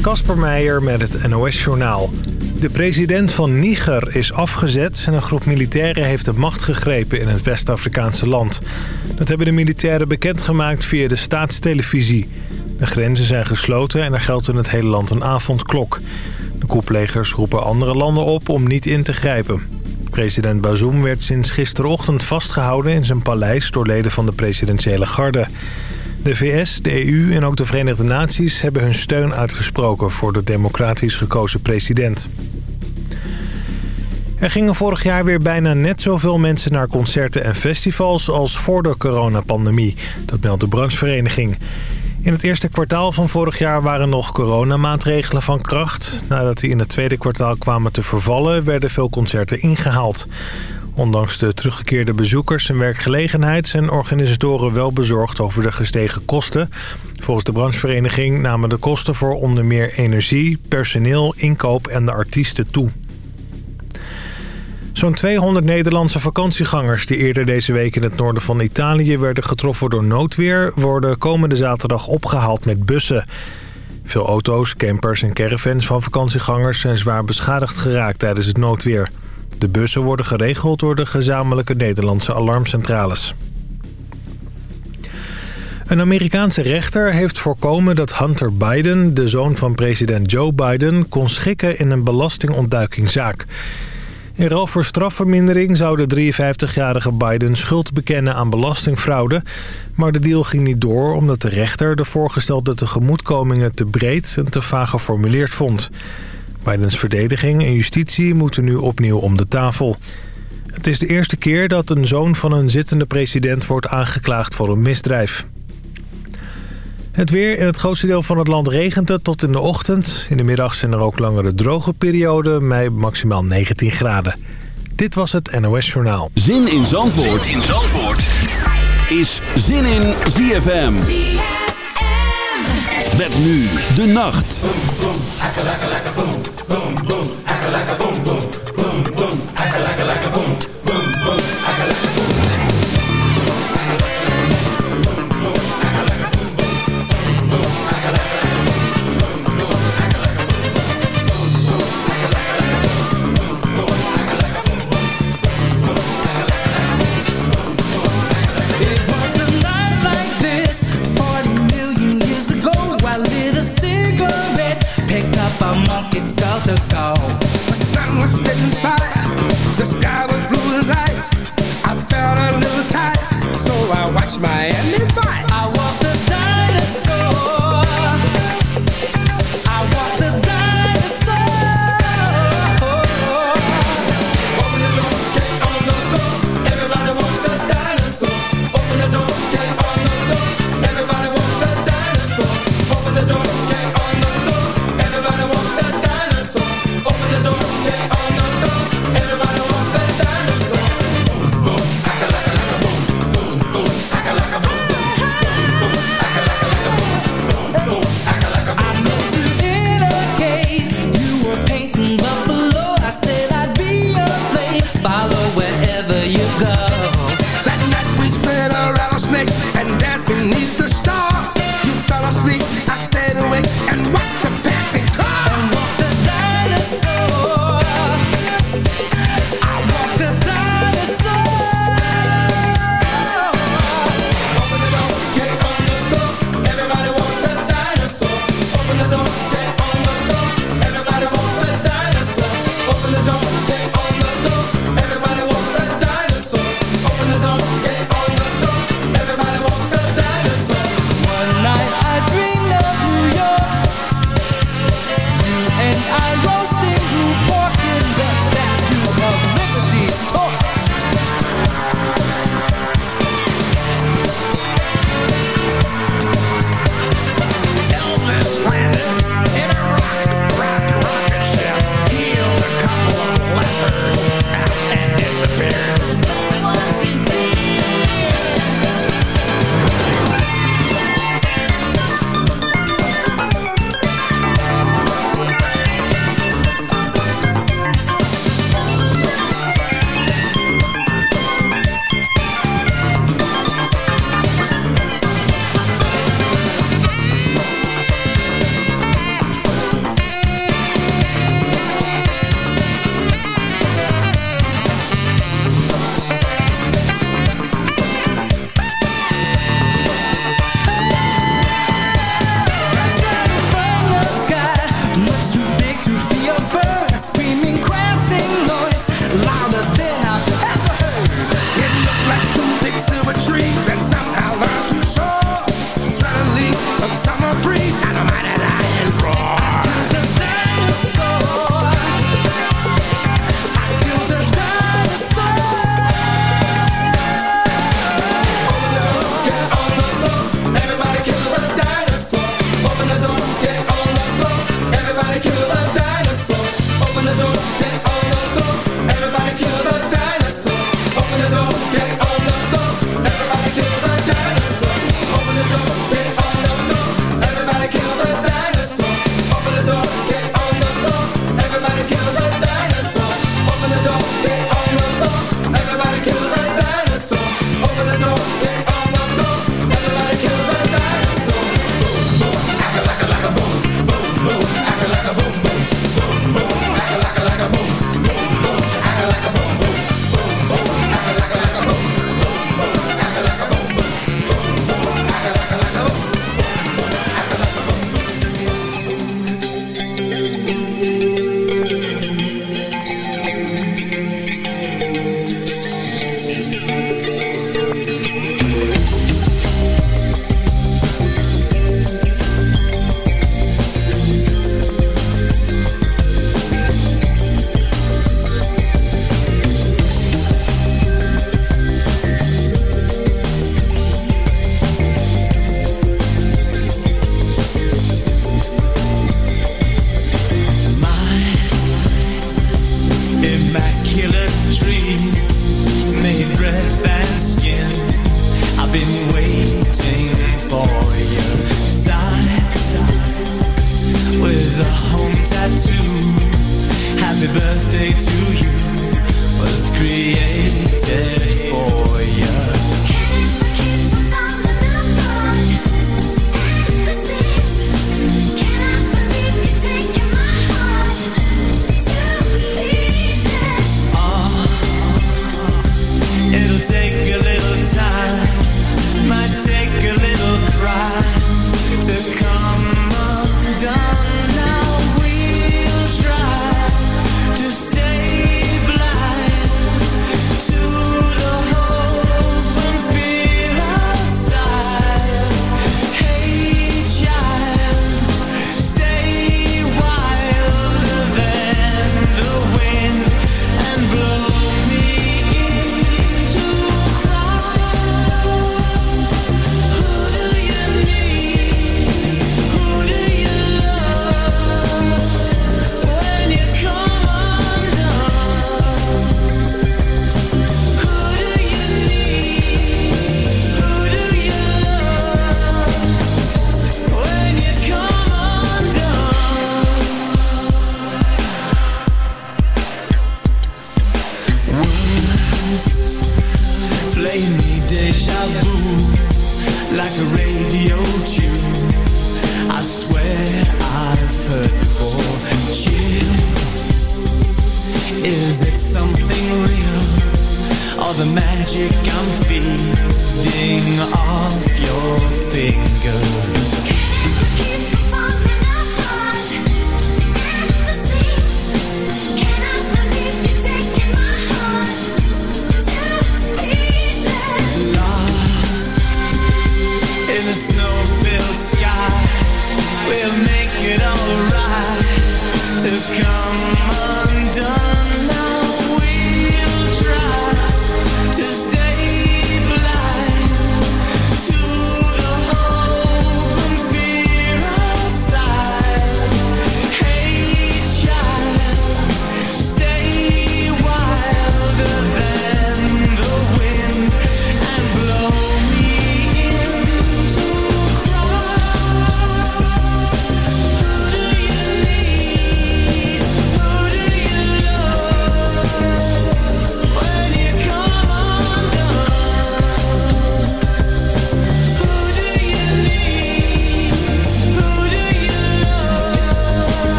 Kasper Meijer met het NOS-journaal. De president van Niger is afgezet en een groep militairen heeft de macht gegrepen in het West-Afrikaanse land. Dat hebben de militairen bekendgemaakt via de staatstelevisie. De grenzen zijn gesloten en er geldt in het hele land een avondklok. De koeplegers roepen andere landen op om niet in te grijpen. President Bazoum werd sinds gisterochtend vastgehouden in zijn paleis door leden van de presidentiële garde. De VS, de EU en ook de Verenigde Naties hebben hun steun uitgesproken voor de democratisch gekozen president. Er gingen vorig jaar weer bijna net zoveel mensen naar concerten en festivals als voor de coronapandemie. Dat meldt de branchevereniging. In het eerste kwartaal van vorig jaar waren nog coronamaatregelen van kracht. Nadat die in het tweede kwartaal kwamen te vervallen, werden veel concerten ingehaald. Ondanks de teruggekeerde bezoekers en werkgelegenheid... zijn organisatoren wel bezorgd over de gestegen kosten. Volgens de branchevereniging namen de kosten voor onder meer energie, personeel, inkoop en de artiesten toe. Zo'n 200 Nederlandse vakantiegangers die eerder deze week in het noorden van Italië werden getroffen door noodweer... worden komende zaterdag opgehaald met bussen. Veel auto's, campers en caravans van vakantiegangers zijn zwaar beschadigd geraakt tijdens het noodweer. De bussen worden geregeld door de gezamenlijke Nederlandse alarmcentrales. Een Amerikaanse rechter heeft voorkomen dat Hunter Biden, de zoon van president Joe Biden, kon schikken in een belastingontduikingszaak. In ruil voor strafvermindering zou de 53-jarige Biden schuld bekennen aan belastingfraude. Maar de deal ging niet door omdat de rechter de voorgestelde tegemoetkomingen te breed en te vaag geformuleerd vond. Bidens verdediging en justitie moeten nu opnieuw om de tafel. Het is de eerste keer dat een zoon van een zittende president wordt aangeklaagd voor een misdrijf. Het weer in het grootste deel van het land regent het tot in de ochtend. In de middag zijn er ook langere droge perioden bij maximaal 19 graden. Dit was het NOS Journaal. Zin in Zandvoort, zin in Zandvoort. is Zin in ZFM. Met nu de nacht. was blue. touch my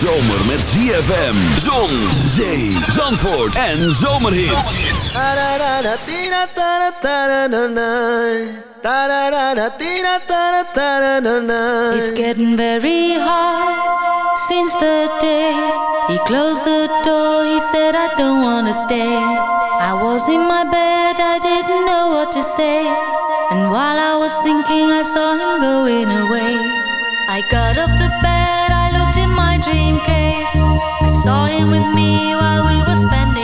ZFM, Zon, Zee, Zandvoort en Zomerhits. It's getting very hard since the day he closed the door. He said, I don't wanna stay. I was in my bed, I didn't know what to say. And while I was thinking, I saw him going away. I got off saw him with me while we were spending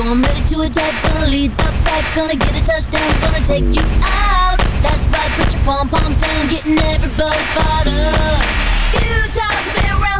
So I'm ready to attack, gonna lead the back, gonna get a touchdown, gonna take you out. That's right, put your pom poms down, getting everybody fired up. Few times I've been around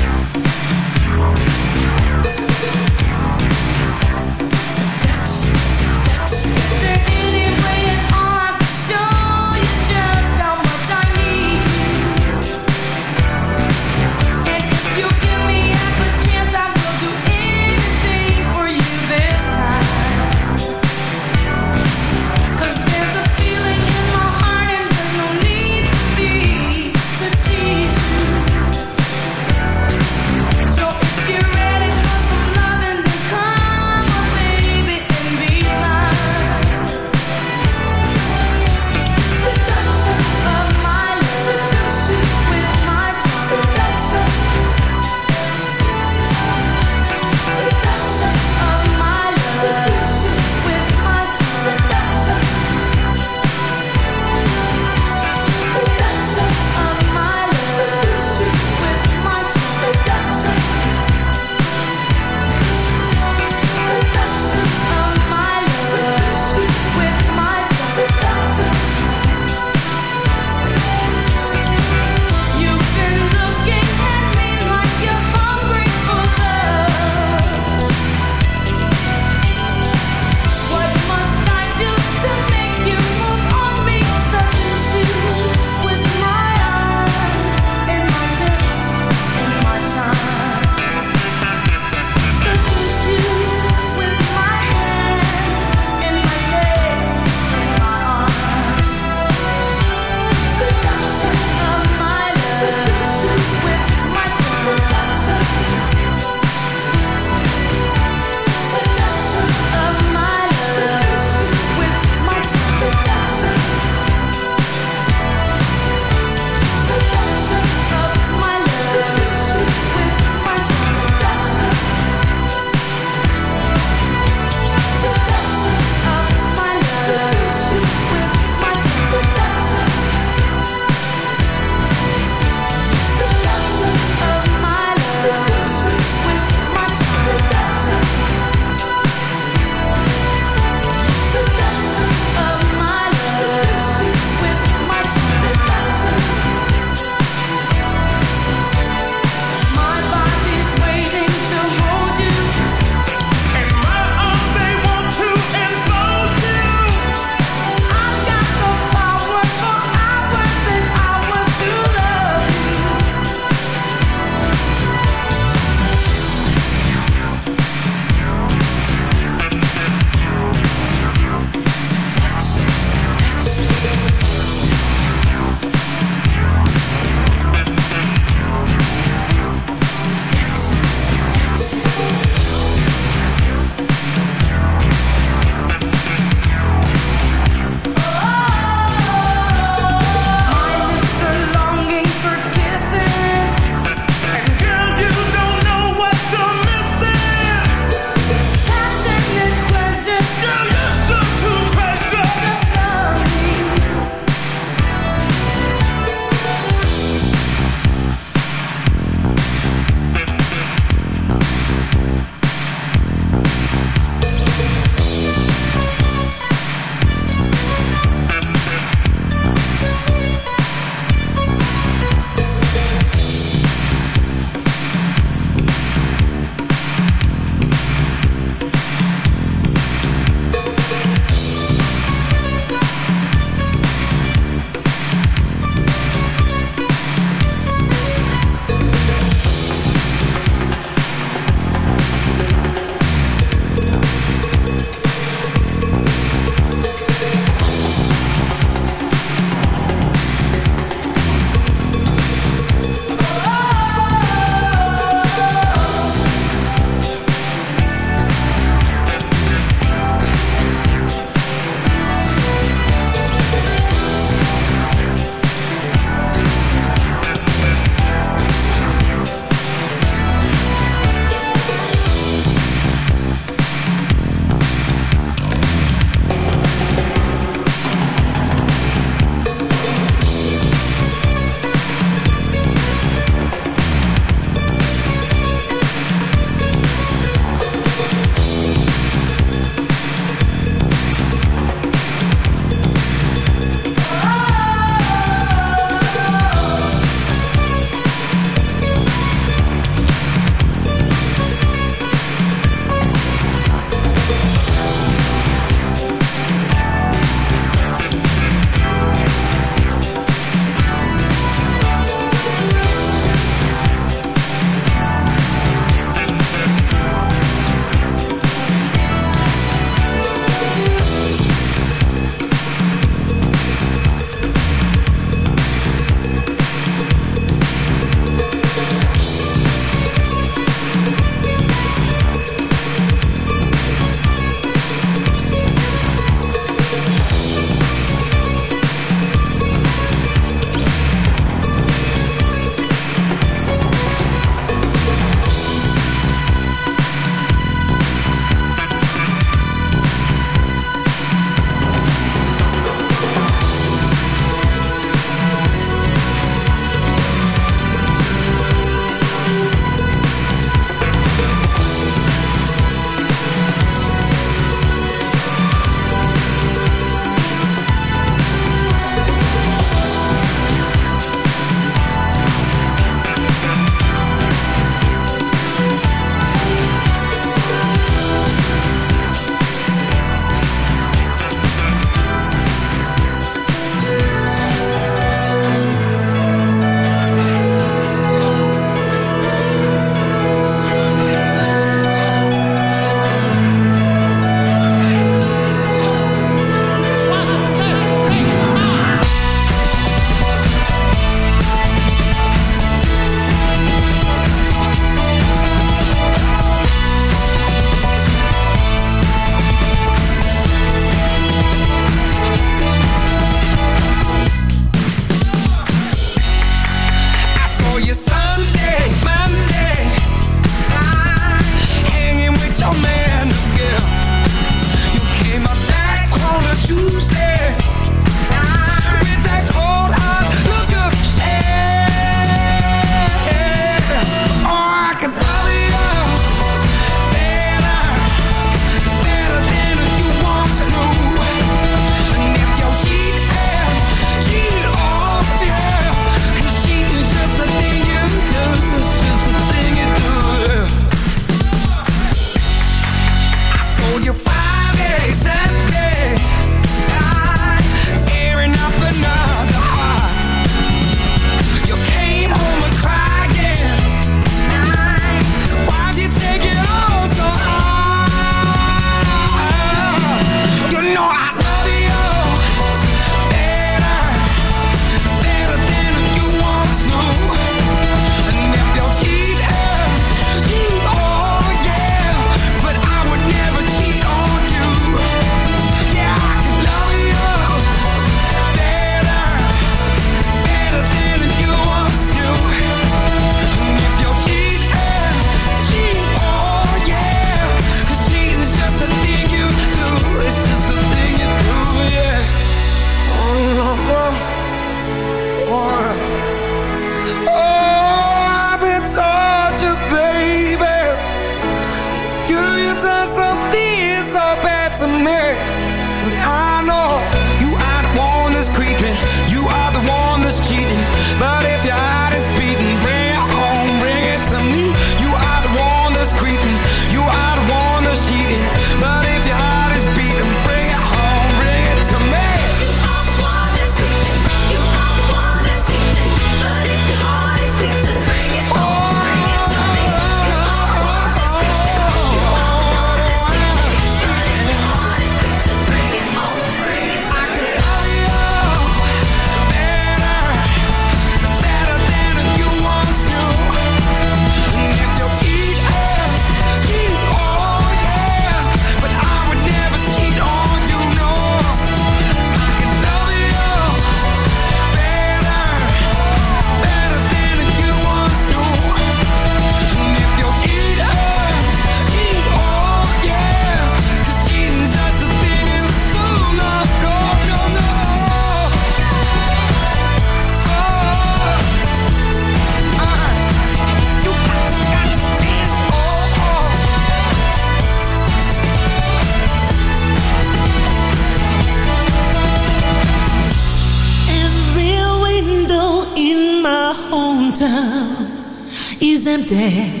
Is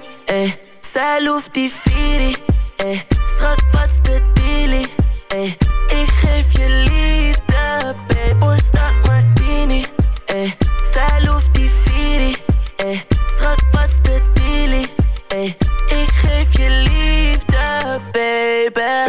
eh. Zij loeft die Firi, eh. Schat, wat's de dealie, eh. Ik geef je liefde, babe. Porsta Martini, eh. Zij loeft die Firi, eh. Schat, wat's de dealie, eh. Ik geef je liefde, baby.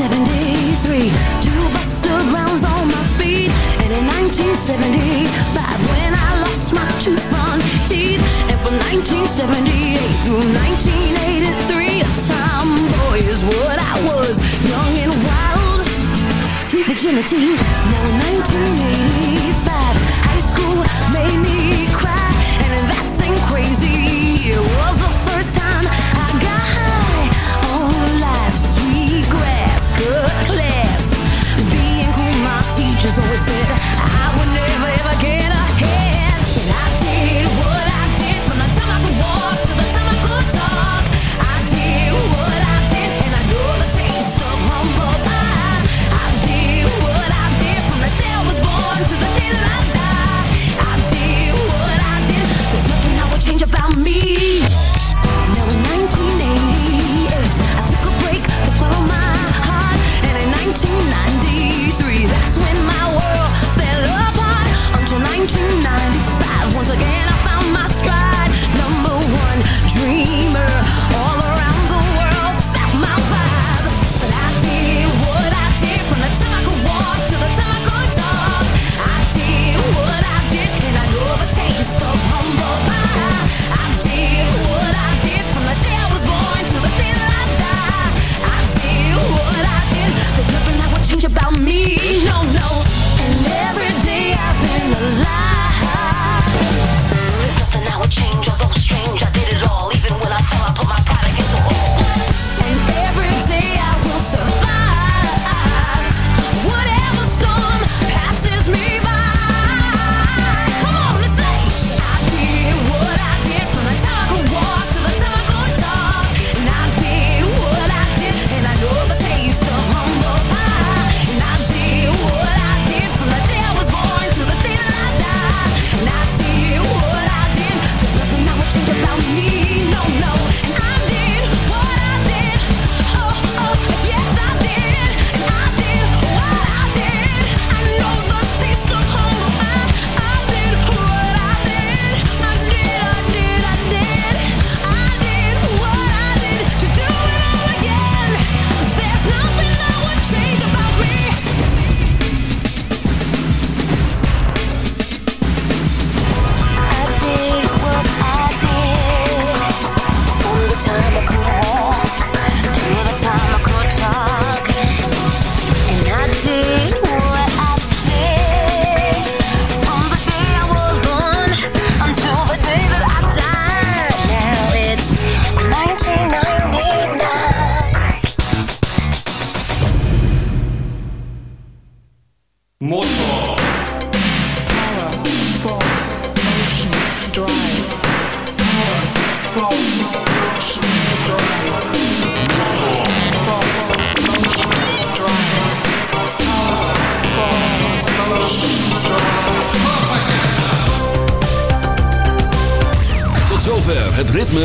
1973, two Buster on my feet. And in 1975, when I lost my two front teeth. And from 1978 through 1983, a tomboy is what I was. Young and wild, sweet virginity. Now in 1985, high school made me cry. And that crazy.